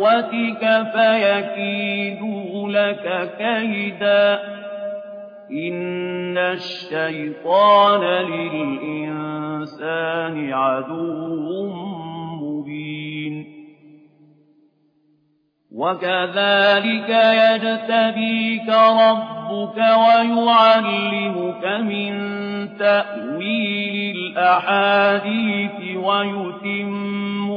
إخوتك فيكيدوا لك كيدا إن الشيطان للإنسان عدو مبين. وكذلك يجتبيك ربك ويعلمك من تأويل الأحاديث ويتم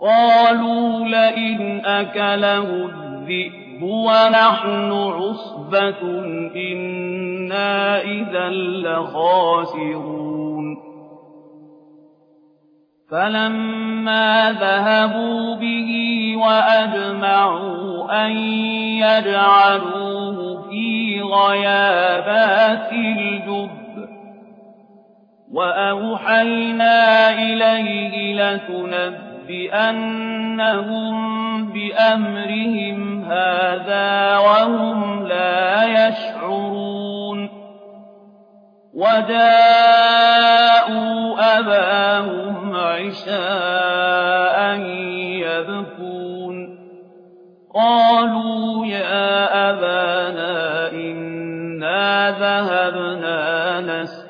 قالوا لئن أكله الذئب ونحن عصبة إنا إذا لخاسرون. فلما ذهبوا به وأجمعوا أن يجعلوه في غيابات الجب وأوحينا إليه لتنبئ بأنهم بأمرهم هذا وهم لا يشعرون. وجاءوا أباهم عشاء يبكون. قالوا يا أبانا إنا ذهبنا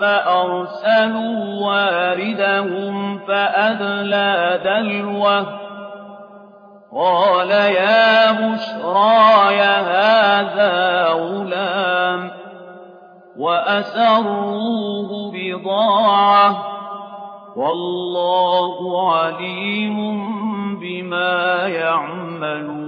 فأرسلوا واردهم فأدلى دلوه. قال يا بشرى هذا غلام وأسروه بضاعة. والله عليم بما يعملون.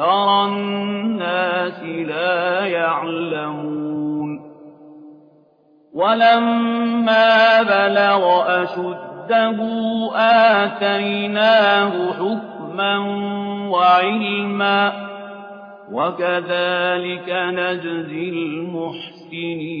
الناس لا يعلمون ولما بلغ أشده آتيناه حكما وعلما وكذلك نجزي المحسنين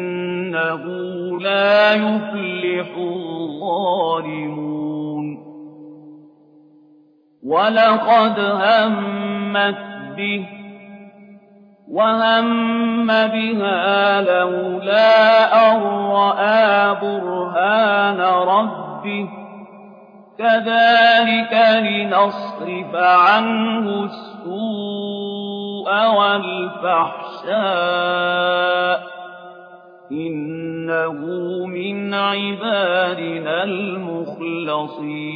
إنه لا يفلح الظالمون ولقد همت به وهم بها لولا أن رأى برهان ربه كذلك لنصرف عنه السوء والفحشاء إنه من عبادنا المخلصين.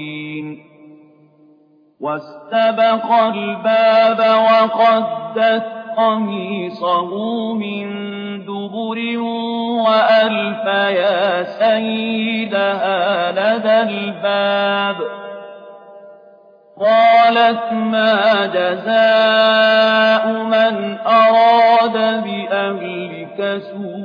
واستبق الباب وقدت قميصه من دبر وألف يا سيدها لدى الباب. قالت ما جزاء من أراد بأهلك سوءا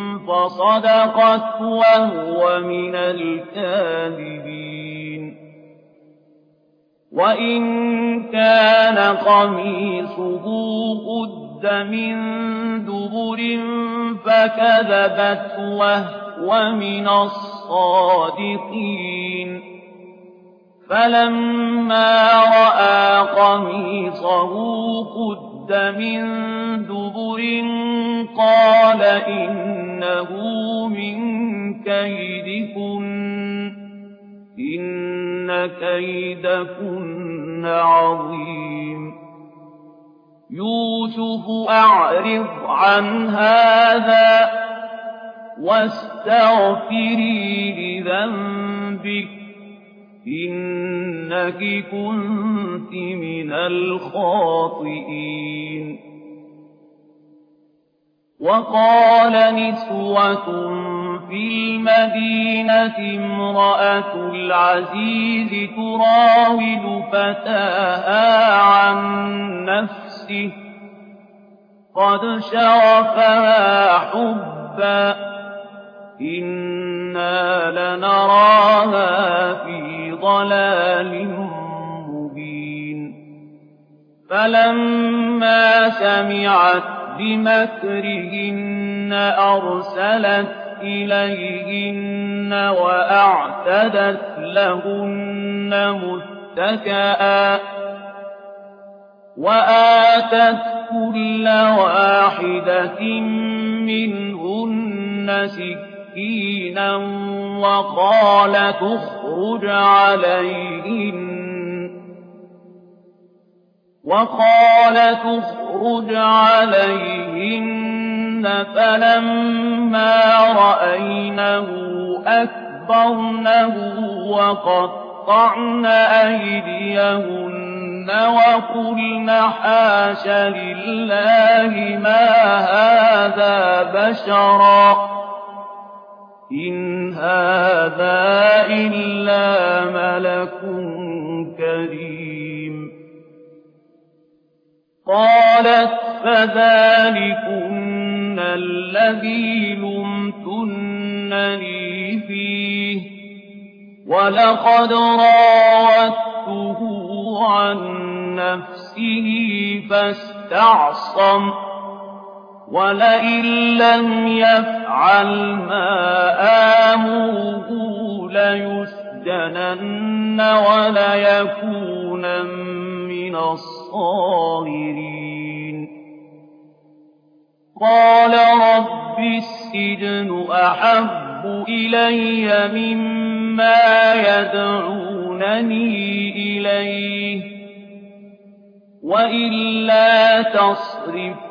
فصدقت وهو من الكاذبين. وإن كان قميصه قد من دبر فكذبت وهو من الصادقين. فلما رأى قميصه قد من دبر قال إنه من كيدكن إن كيدكن عظيم يوسف أعرض عن هذا واستغفري لذنبك إنك كنت من الخاطئين. وقال نسوة في المدينة امرأة العزيز تراود فتاها عن نفسه قد شرفها حبا إنا لنراها ضلال مبين. فلما سمعت بمكرهن أرسلت إليهن وأعتدت لهن متكئا وآتت كل واحدة منهن سكينا وقال تخرج عليهن وقال تخرج عليهن فلما رأينه أكبرنه وقطعن أيديهن وقلن حاش لله ما هذا بشرا إن هذا إلا ملك كريم قالت فذلكن الذي لمتنني فيه ولقد راودته عن نفسه فاستعصم ولئن لم يفعل ما آمره ليسجنن وليكون من الصاغرين قال رب السجن أحب إلي مما يدعونني إليه وإلا تصرف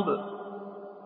ۚ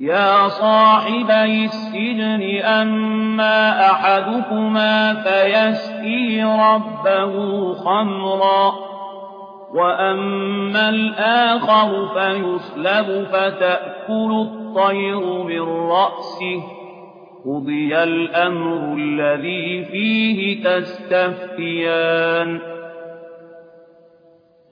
يَا صَاحِبَيِ السِّجْنِ أَمَّا أَحَدُكُمَا فَيَسْقِي رَبَّهُ خَمْرًا وَأَمَّا الْآخَرُ فَيُصْلَبُ فَتَأْكُلُ الطَّيْرُ مِن رَّأْسِهِ ۚ. قُضِيَ الْأَمْرُ الَّذِي فِيهِ تَسْتَفْتِيَانِ.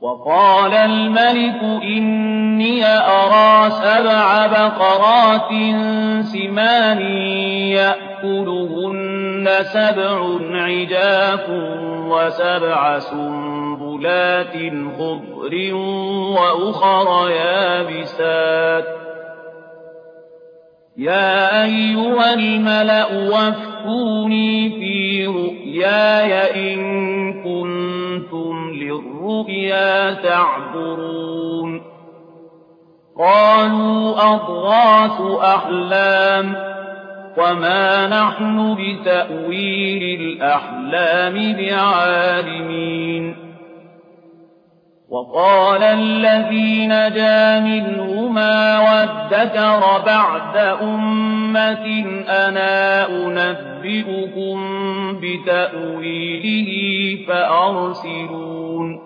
وَقَالَ الْمَلِكُ إِنِّي أَرَىٰ سَبْعَ بَقَرَاتٍ سِمَانٍ يَأْكُلُهُنَّ سَبْعٌ عِجَافٌ وَسَبْعَ سُنبُلَاتٍ خُضْرٍ وَأُخَرَ يَابِسَاتٍ. يَا أَيُّهَا الْمَلَأُ وَافْتُونِي فِي رُؤْيَايَ تَعْبُرُونَ. قَالُوا أَضْغَاثُ أَحْلَامٍ وَمَا نَحْنُ بِتَأْوِيلِ الْأَحْلَامِ بِعَالِمِينَ. وَقَالَ الَّذِي نَجَا مِنْهُمَا وَادَّكَرَ بَعْدَ أُمَّةٍ أَنَا أُنَبِّئُكُم بِتَأْوِيلِهِ فَأَرْسِلُونِ.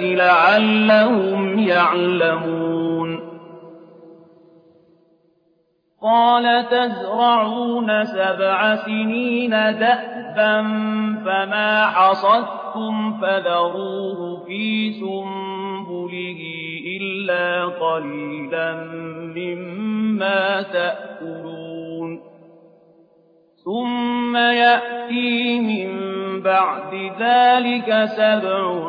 لعلهم يعلمون. قال تزرعون سبع سنين دأبا فما حصدتم فذروه في سنبله إلا قليلا مما تأكلون. ثم يأتي من بعد ذلك سبع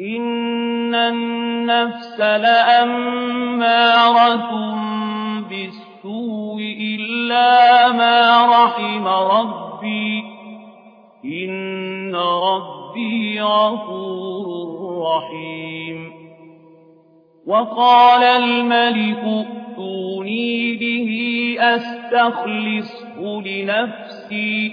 إِنَّ النَّفْسَ لَأَمَّارَةٌ بِالسُّوءِ إِلَّا مَا رَحِمَ رَبِّي ۚ إِنَّ رَبِّي غَفُورٌ رَّحِيمٌ وَقَالَ الْمَلِكُ ائْتُونِي بِهِ أَسْتَخْلِصْهُ لِنَفْسِي ۖ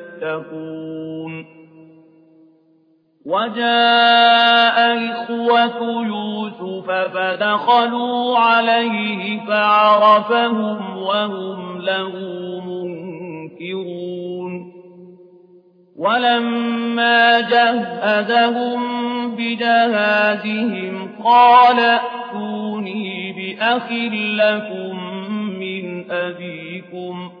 وَجَاءَ إِخْوَةُ يُوسُفَ فَدَخَلُوا عَلَيْهِ فَعَرَفَهُمْ وَهُمْ لَهُ مُنكِرُونَ. وَلَمَّا جَهَّزَهُم بِجَهَازِهِمْ قَالَ ائْتُونِي بِأَخٍ لَّكُم مِّنْ أَبِيكُمْ ۚ.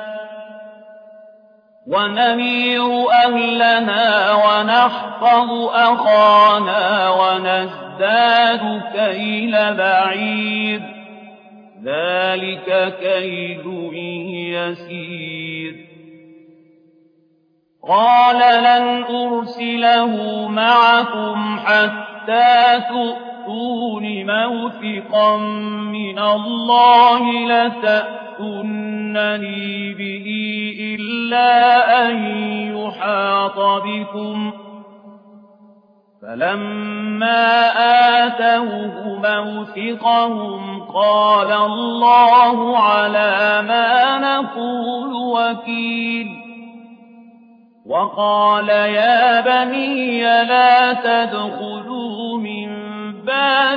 ونمير أهلنا ونحفظ أخانا ونزداد كيل بعيد ذلك كيد يسير. قال لن أرسله معكم حتى تؤتون موثقا من الله لتأتونني به إلا أن يحاط بكم فلما آتوه موثقهم قال الله على ما نقول وكيل وقال يا بني لا تدخلوا من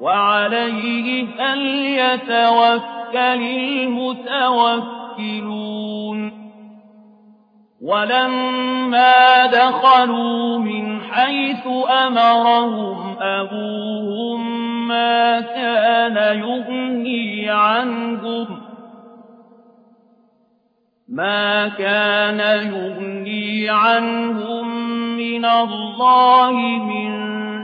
وعليه فليتوكل المتوكلون. ولما دخلوا من حيث أمرهم أبوهم ما كان يغني عنهم ما كان يغني عنهم من الله من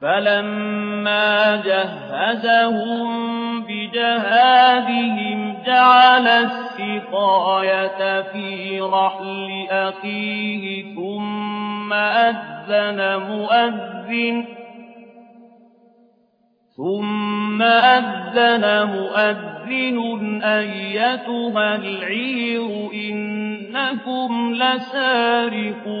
فلما جهزهم بجهادهم جعل السقاية في رحل أخيه ثم أذن مؤذن ثم أذن مؤذن أيتها العير إنكم لسارقون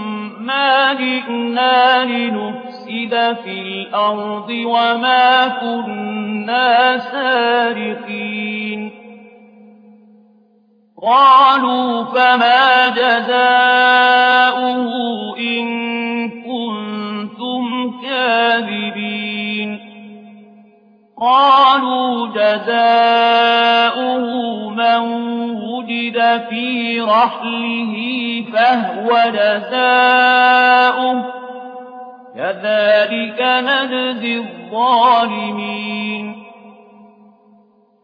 ما جئنا لنفسد في الأرض وما كنا سارقين قالوا فما جزاؤه إن كنتم كاذبين قالوا جزاؤه من وجد في رحله فهو جزاؤه. كذلك نجزي الظالمين.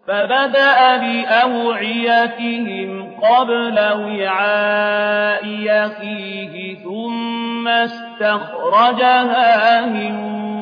فبدأ بأوعيتهم قبل وعاء يخيه ثم استخرجها من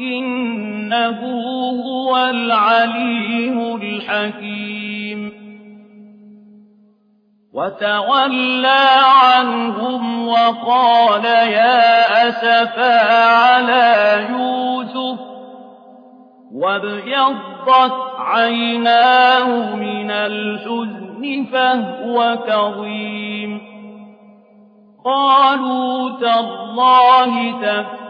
إنه هو العليم الحكيم. وتولى عنهم وقال يا أسفا على يوسف وابيضت عيناه من الحزن فهو كظيم. قالوا تالله تفتأ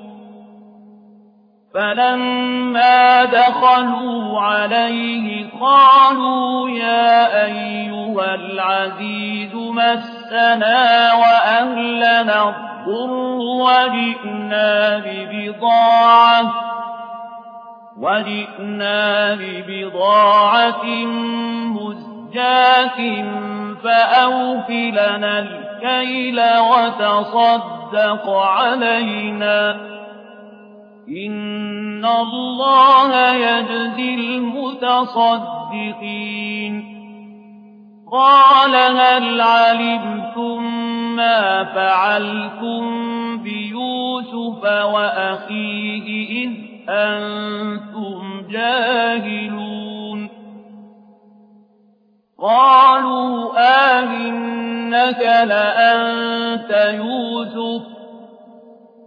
فلما دخلوا عليه قالوا يا أيها العزيز مسنا وأهلنا الضر وجئنا ببضاعة وجئنا ببضاعة مزجاة فأوفلنا الكيل وتصدق علينا إن الله يجزي المتصدقين قال هل علمتم ما فعلتم بيوسف وأخيه إذ أنتم جاهلون قالوا آهنك لأنت يوسف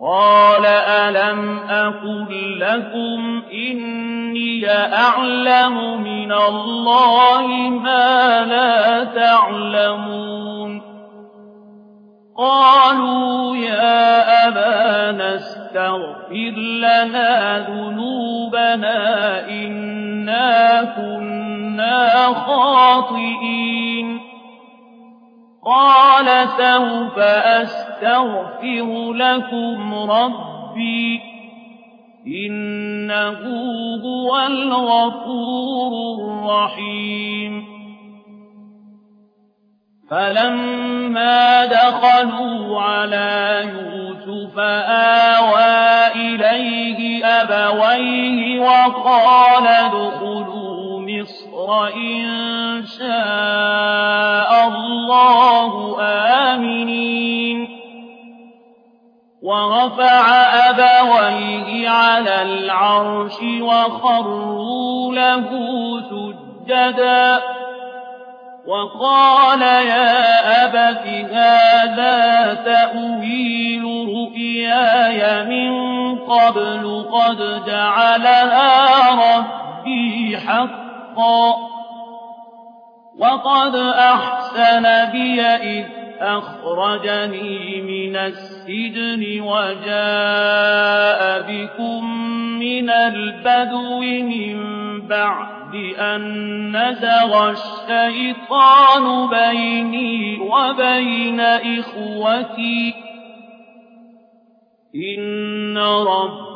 قال ألم أقل لكم إني أعلم من الله ما لا تعلمون قالوا يا أبانا استغفر لنا ذنوبنا إنا كنا خاطئين قال سوف أستغفر لكم ربي إنه هو الغفور الرحيم. فلما دخلوا على يوسف آوى إليه أبويه وقال ادخلوا مصر إن شاء الله آمنين ورفع أبويه على العرش وخروا له سجداً وقال يا أبت هذا تأويل رؤياي من قبل قد جعلها ربي حقا وقد أحسن بي إذ أخرجني من السجن وجاء بكم من البدو من بعد بأن نزغ الشيطان بيني وبين إخوتي. إن ربي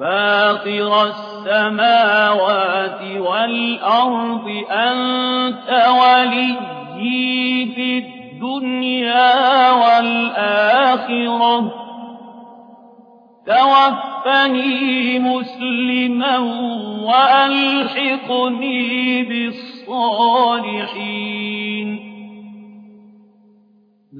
فاطر السماوات والأرض أنت ولي في الدنيا والآخرة. توفني مسلما وألحقني بالصالحين. الصالحين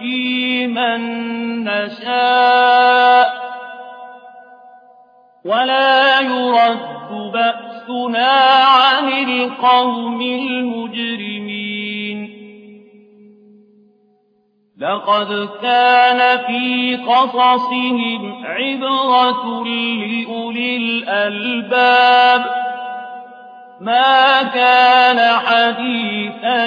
فننجي من نشاء. ولا يرد بأسنا عن القوم المجرمين. لقد كان في قصصهم عبرة لأولي الألباب. ما كان حديثا